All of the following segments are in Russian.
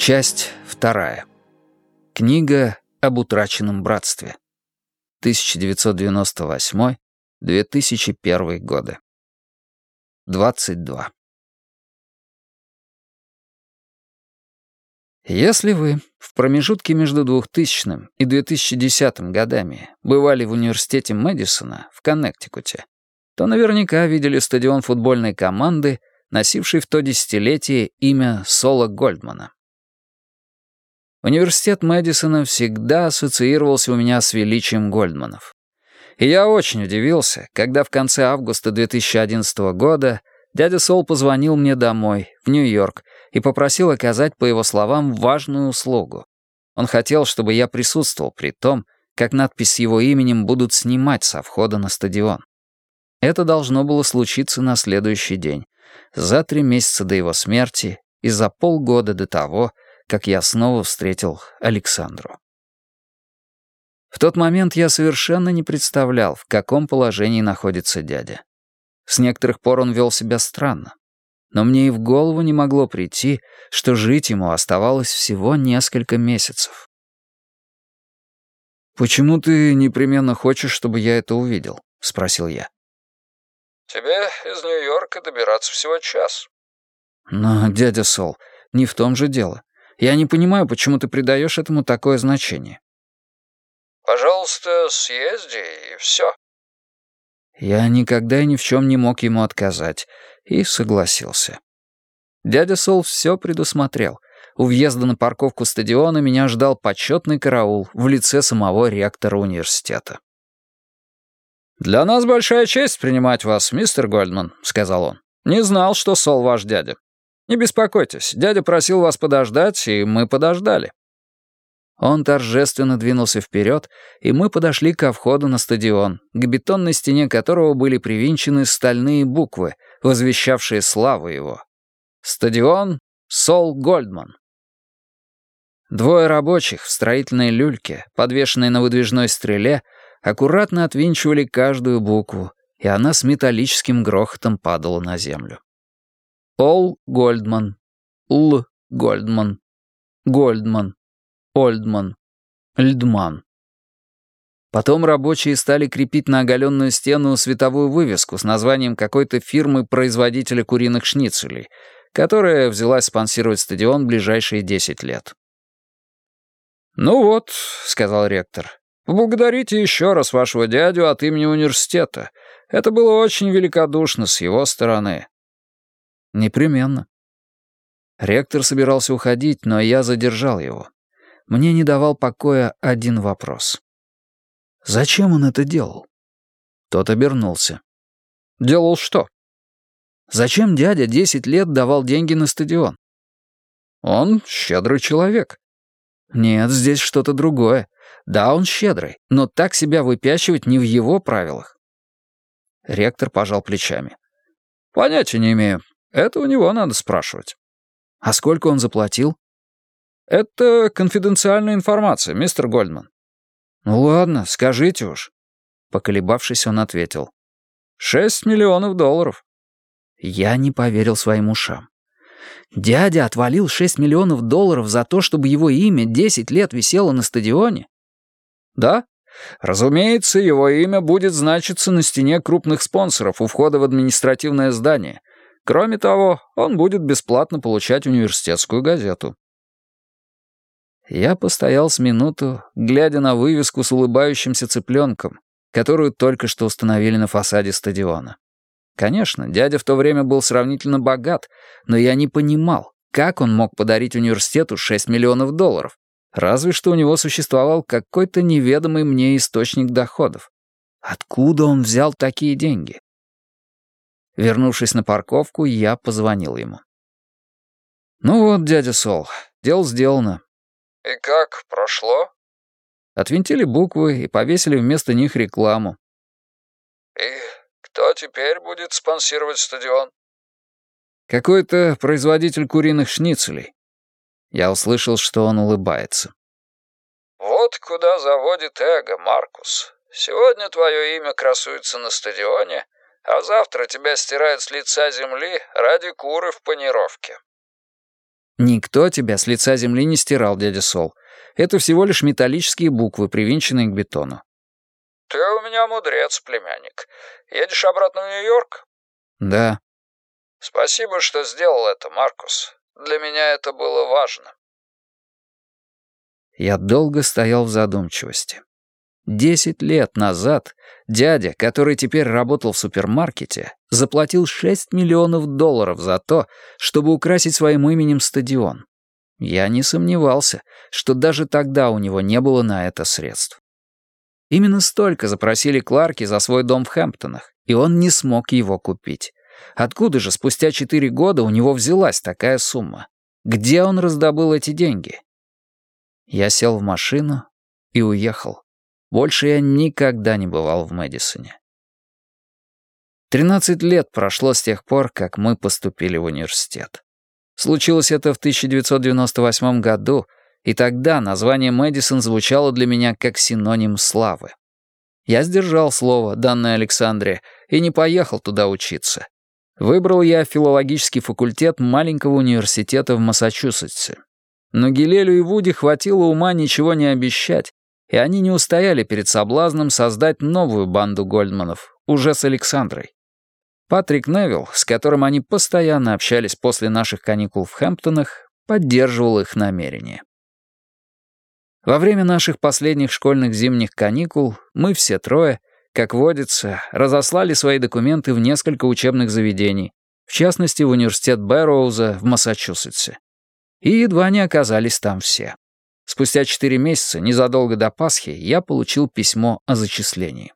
Часть вторая. Книга об утраченном братстве. 1998-2001 годы. 22. Если вы в промежутке между 2000 и 2010 годами бывали в университете Мэдисона в Коннектикуте, то наверняка видели стадион футбольной команды, носивший в то десятилетие имя Соло Гольдмана. Университет Мэдисона всегда ассоциировался у меня с величием Гольдманов. И я очень удивился, когда в конце августа 2011 года дядя Сол позвонил мне домой, в Нью-Йорк, и попросил оказать, по его словам, важную услугу. Он хотел, чтобы я присутствовал при том, как надпись с его именем будут снимать со входа на стадион. Это должно было случиться на следующий день, за три месяца до его смерти и за полгода до того, как я снова встретил Александру. В тот момент я совершенно не представлял, в каком положении находится дядя. С некоторых пор он вел себя странно. Но мне и в голову не могло прийти, что жить ему оставалось всего несколько месяцев. «Почему ты непременно хочешь, чтобы я это увидел?» — спросил я. «Тебе из Нью-Йорка добираться всего час». «Но, дядя Сол, не в том же дело. Я не понимаю, почему ты придаешь этому такое значение». «Пожалуйста, съезди, и все». Я никогда и ни в чем не мог ему отказать, и согласился. Дядя Сол все предусмотрел. У въезда на парковку стадиона меня ждал почетный караул в лице самого ректора университета. «Для нас большая честь принимать вас, мистер Гольдман», — сказал он. «Не знал, что Сол ваш дядя. Не беспокойтесь, дядя просил вас подождать, и мы подождали». Он торжественно двинулся вперед, и мы подошли ко входу на стадион, к бетонной стене которого были привинчены стальные буквы, возвещавшие славу его. Стадион Сол Гольдман. Двое рабочих в строительной люльке, подвешенной на выдвижной стреле, аккуратно отвинчивали каждую букву, и она с металлическим грохотом падала на землю. Ол Гольдман. Л Гольдман. Гольдман. Ольдман. Льдман. Потом рабочие стали крепить на оголенную стену световую вывеску с названием какой-то фирмы-производителя куриных шницелей, которая взялась спонсировать стадион ближайшие 10 лет. «Ну вот», — сказал ректор, — «поблагодарите еще раз вашего дядю от имени университета. Это было очень великодушно с его стороны. «Непременно». Ректор собирался уходить, но я задержал его. Мне не давал покоя один вопрос. «Зачем он это делал?» Тот обернулся. «Делал что?» «Зачем дядя десять лет давал деньги на стадион?» «Он щедрый человек». «Нет, здесь что-то другое. Да, он щедрый, но так себя выпячивать не в его правилах». Ректор пожал плечами. «Понятия не имею. Это у него надо спрашивать. А сколько он заплатил? Это конфиденциальная информация, мистер Гольдман. Ну ладно, скажите уж. Поколебавшись, он ответил. Шесть миллионов долларов. Я не поверил своим ушам. Дядя отвалил шесть миллионов долларов за то, чтобы его имя десять лет висело на стадионе? Да. Разумеется, его имя будет значиться на стене крупных спонсоров у входа в административное здание, Кроме того, он будет бесплатно получать университетскую газету. Я постоял с минуту, глядя на вывеску с улыбающимся цыпленком, которую только что установили на фасаде стадиона. Конечно, дядя в то время был сравнительно богат, но я не понимал, как он мог подарить университету 6 миллионов долларов, разве что у него существовал какой-то неведомый мне источник доходов. Откуда он взял такие деньги? Вернувшись на парковку, я позвонил ему. «Ну вот, дядя Сол, дело сделано». «И как, прошло?» Отвинтили буквы и повесили вместо них рекламу. «И кто теперь будет спонсировать стадион?» «Какой-то производитель куриных шницелей». Я услышал, что он улыбается. «Вот куда заводит эго, Маркус. Сегодня твое имя красуется на стадионе, а завтра тебя стирают с лица земли ради куры в панировке». Никто тебя с лица земли не стирал, дядя Сол. Это всего лишь металлические буквы, привинченные к бетону. «Ты у меня мудрец, племянник. Едешь обратно в Нью-Йорк?» «Да». «Спасибо, что сделал это, Маркус. Для меня это было важно». Я долго стоял в задумчивости. Десять лет назад дядя, который теперь работал в супермаркете, заплатил 6 миллионов долларов за то, чтобы украсить своим именем стадион. Я не сомневался, что даже тогда у него не было на это средств. Именно столько запросили Кларки за свой дом в Хэмптонах, и он не смог его купить. Откуда же спустя четыре года у него взялась такая сумма? Где он раздобыл эти деньги? Я сел в машину и уехал. Больше я никогда не бывал в Мэдисоне. Тринадцать лет прошло с тех пор, как мы поступили в университет. Случилось это в 1998 году, и тогда название Мэдисон звучало для меня как синоним славы. Я сдержал слово, данное Александре, и не поехал туда учиться. Выбрал я филологический факультет маленького университета в Массачусетсе. Но Гилелю и Вуди хватило ума ничего не обещать, и они не устояли перед соблазном создать новую банду Гольдманов, уже с Александрой. Патрик Невилл, с которым они постоянно общались после наших каникул в Хэмптонах, поддерживал их намерения. Во время наших последних школьных зимних каникул мы все трое, как водится, разослали свои документы в несколько учебных заведений, в частности, в университет Бэрроуза в Массачусетсе. И едва не оказались там все. Спустя четыре месяца, незадолго до Пасхи, я получил письмо о зачислении.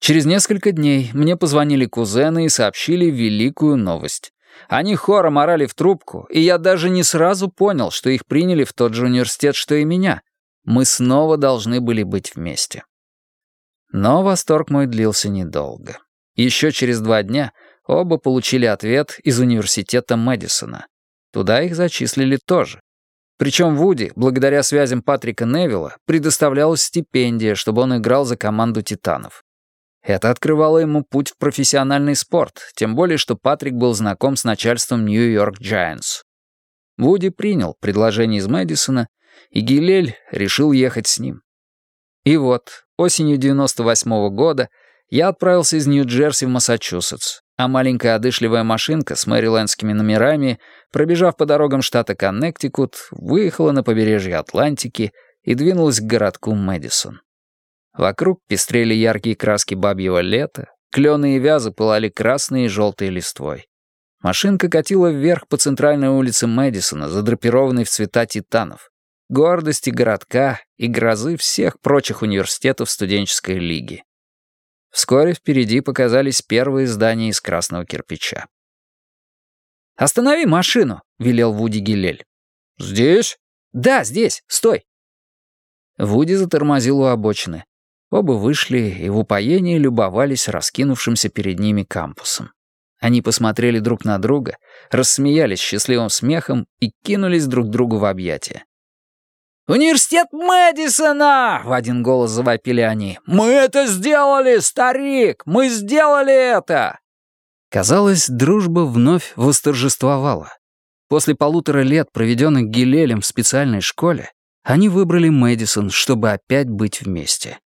Через несколько дней мне позвонили кузены и сообщили великую новость. Они хором орали в трубку, и я даже не сразу понял, что их приняли в тот же университет, что и меня. Мы снова должны были быть вместе. Но восторг мой длился недолго. Еще через два дня оба получили ответ из университета Мэдисона. Туда их зачислили тоже. Причем Вуди, благодаря связям Патрика Невилла, предоставлялась стипендия, чтобы он играл за команду «Титанов». Это открывало ему путь в профессиональный спорт, тем более, что Патрик был знаком с начальством Нью-Йорк Giants. Вуди принял предложение из Мэдисона, и Гилель решил ехать с ним. И вот, осенью 98 -го года я отправился из Нью-Джерси в Массачусетс, а маленькая одышливая машинка с мэрилендскими номерами, пробежав по дорогам штата Коннектикут, выехала на побережье Атлантики и двинулась к городку Мэдисон. Вокруг пестрели яркие краски бабьего лета, клены и вязы пылали красной и желтой листвой. Машинка катила вверх по центральной улице Мэдисона, задрапированной в цвета титанов, гордости городка и грозы всех прочих университетов студенческой лиги. Вскоре впереди показались первые здания из красного кирпича. «Останови машину!» — велел Вуди Гилель. «Здесь?» «Да, здесь. Стой!» Вуди затормозил у обочины. Оба вышли и в упоении любовались раскинувшимся перед ними кампусом. Они посмотрели друг на друга, рассмеялись счастливым смехом и кинулись друг другу в объятия. «Университет Мэдисона!» — в один голос завопили они. «Мы это сделали, старик! Мы сделали это!» Казалось, дружба вновь восторжествовала. После полутора лет, проведенных Гилелем в специальной школе, они выбрали Мэдисон, чтобы опять быть вместе.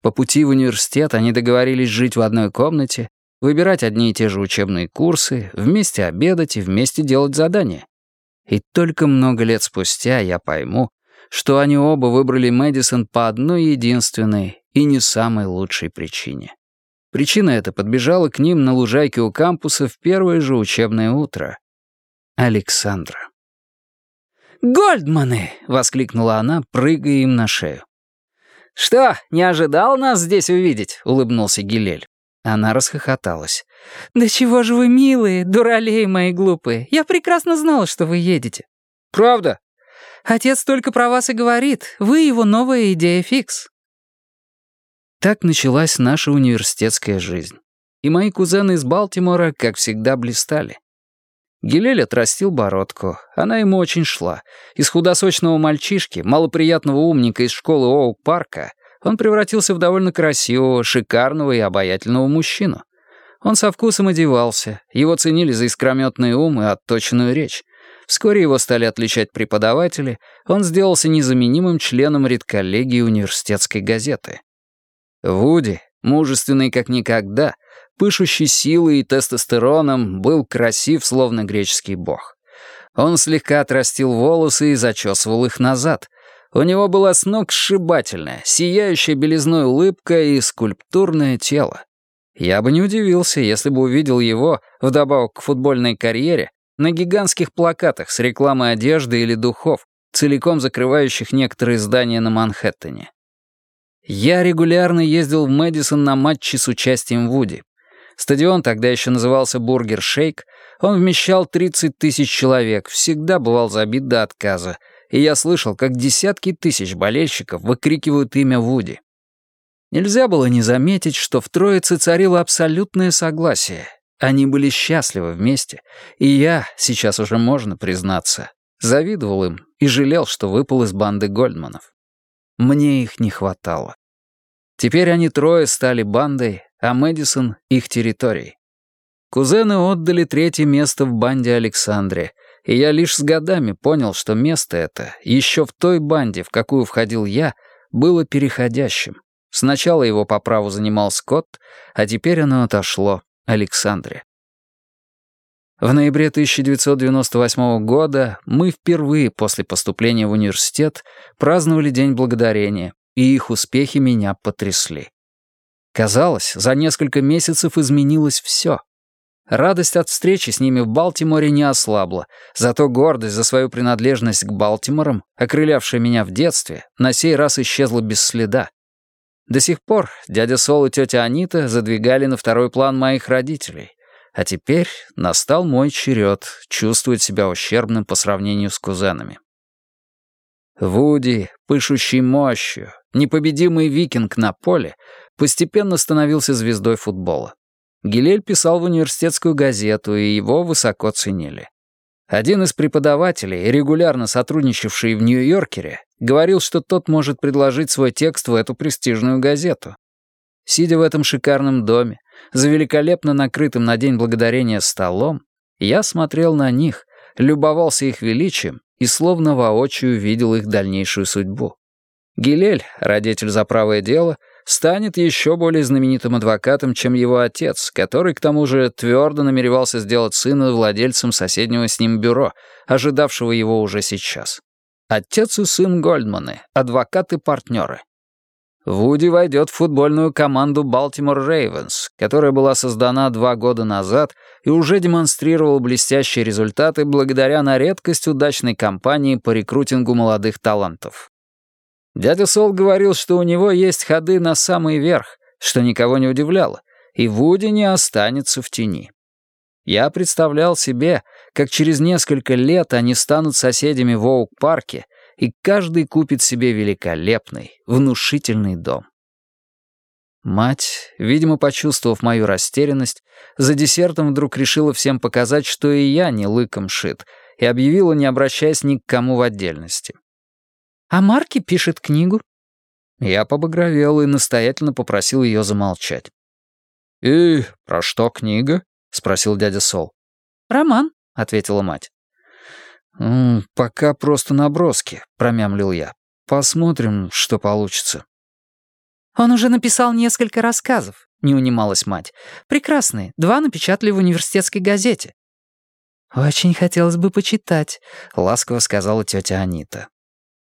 По пути в университет они договорились жить в одной комнате, выбирать одни и те же учебные курсы, вместе обедать и вместе делать задания. И только много лет спустя я пойму, что они оба выбрали Мэдисон по одной единственной и не самой лучшей причине. Причина эта подбежала к ним на лужайке у кампуса в первое же учебное утро. Александра. «Гольдманы!» — воскликнула она, прыгая им на шею. «Что, не ожидал нас здесь увидеть?» — улыбнулся Гилель. Она расхохоталась. «Да чего же вы милые, дуралей мои глупые. Я прекрасно знала, что вы едете». «Правда?» Отец только про вас и говорит. Вы его новая идея фикс». Так началась наша университетская жизнь. И мои кузены из Балтимора, как всегда, блистали. Гилель отрастил бородку. Она ему очень шла. Из худосочного мальчишки, малоприятного умника из школы Оук-парка, он превратился в довольно красивого, шикарного и обаятельного мужчину. Он со вкусом одевался, его ценили за искрометный ум и отточенную речь. Вскоре его стали отличать преподаватели, он сделался незаменимым членом редколлегии университетской газеты. Вуди, мужественный как никогда, пышущий силой и тестостероном, был красив, словно греческий бог. Он слегка отрастил волосы и зачесывал их назад. У него была сногсшибательная, сияющая белизной улыбка и скульптурное тело. Я бы не удивился, если бы увидел его, вдобавок к футбольной карьере, на гигантских плакатах с рекламой одежды или духов, целиком закрывающих некоторые здания на Манхэттене. Я регулярно ездил в Мэдисон на матчи с участием Вуди. Стадион тогда еще назывался «Бургер Шейк», он вмещал 30 тысяч человек, всегда бывал забит до отказа, и я слышал, как десятки тысяч болельщиков выкрикивают имя Вуди. Нельзя было не заметить, что в Троице царило абсолютное согласие. Они были счастливы вместе, и я, сейчас уже можно признаться, завидовал им и жалел, что выпал из банды Гольдманов. Мне их не хватало. Теперь они трое стали бандой, а Мэдисон — их территорией. Кузены отдали третье место в банде Александре, и я лишь с годами понял, что место это, еще в той банде, в какую входил я, было переходящим. Сначала его по праву занимал Скотт, а теперь оно отошло Александре. В ноябре 1998 года мы впервые после поступления в университет праздновали День Благодарения, и их успехи меня потрясли. Казалось, за несколько месяцев изменилось все. Радость от встречи с ними в Балтиморе не ослабла, зато гордость за свою принадлежность к Балтиморам, окрылявшая меня в детстве, на сей раз исчезла без следа. До сих пор дядя Сол и тетя Анита задвигали на второй план моих родителей, а теперь настал мой черед чувствовать себя ущербным по сравнению с кузенами. Вуди, пышущий мощью, непобедимый викинг на поле, постепенно становился звездой футбола. Гилель писал в университетскую газету, и его высоко ценили. Один из преподавателей, регулярно сотрудничавший в Нью-Йоркере, говорил, что тот может предложить свой текст в эту престижную газету. Сидя в этом шикарном доме, за великолепно накрытым на День Благодарения столом, я смотрел на них, любовался их величием и словно воочию видел их дальнейшую судьбу. Гилель, родитель за правое дело, станет еще более знаменитым адвокатом, чем его отец, который, к тому же, твердо намеревался сделать сына владельцем соседнего с ним бюро, ожидавшего его уже сейчас. Отец и сын Гольдманы, адвокаты-партнеры. Вуди войдет в футбольную команду Балтимор Рейвенс, которая была создана два года назад и уже демонстрировала блестящие результаты благодаря на редкость удачной кампании по рекрутингу молодых талантов. Дядя Сол говорил, что у него есть ходы на самый верх, что никого не удивляло, и Вуди не останется в тени. Я представлял себе, как через несколько лет они станут соседями в Оук-парке, и каждый купит себе великолепный, внушительный дом. Мать, видимо, почувствовав мою растерянность, за десертом вдруг решила всем показать, что и я не лыком шит, и объявила, не обращаясь ни к кому в отдельности. А Марки пишет книгу». Я побагровел и настоятельно попросил ее замолчать. «И про что книга?» — спросил дядя Сол. «Роман», — ответила мать. «Пока просто наброски», — промямлил я. «Посмотрим, что получится». «Он уже написал несколько рассказов», — не унималась мать. «Прекрасные. Два напечатали в университетской газете». «Очень хотелось бы почитать», — ласково сказала тетя Анита.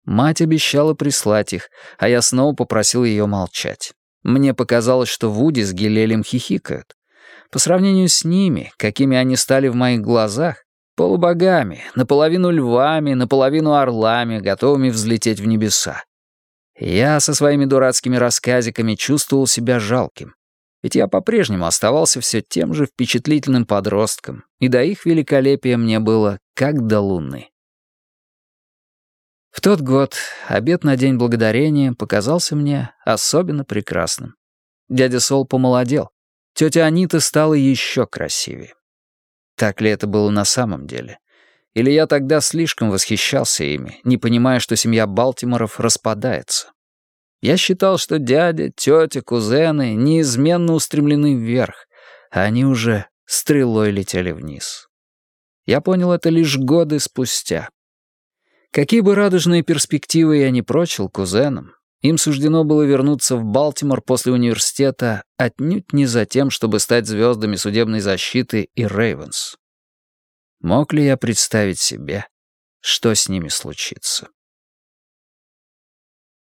Мать обещала прислать их, а я снова попросил ее молчать. Мне показалось, что Вуди с Гилелем хихикают. По сравнению с ними, какими они стали в моих глазах, полубогами, наполовину львами, наполовину орлами, готовыми взлететь в небеса. Я со своими дурацкими рассказиками чувствовал себя жалким. Ведь я по-прежнему оставался все тем же впечатлительным подростком, и до их великолепия мне было как до луны. В тот год обед на День Благодарения показался мне особенно прекрасным. Дядя Сол помолодел. Тетя Анита стала еще красивее. Так ли это было на самом деле? Или я тогда слишком восхищался ими, не понимая, что семья Балтиморов распадается? Я считал, что дядя, тетя, кузены неизменно устремлены вверх, а они уже стрелой летели вниз. Я понял это лишь годы спустя. Какие бы радужные перспективы я ни прочил кузенам, им суждено было вернуться в Балтимор после университета отнюдь не за тем, чтобы стать звездами судебной защиты и Рейвенс. Мог ли я представить себе, что с ними случится?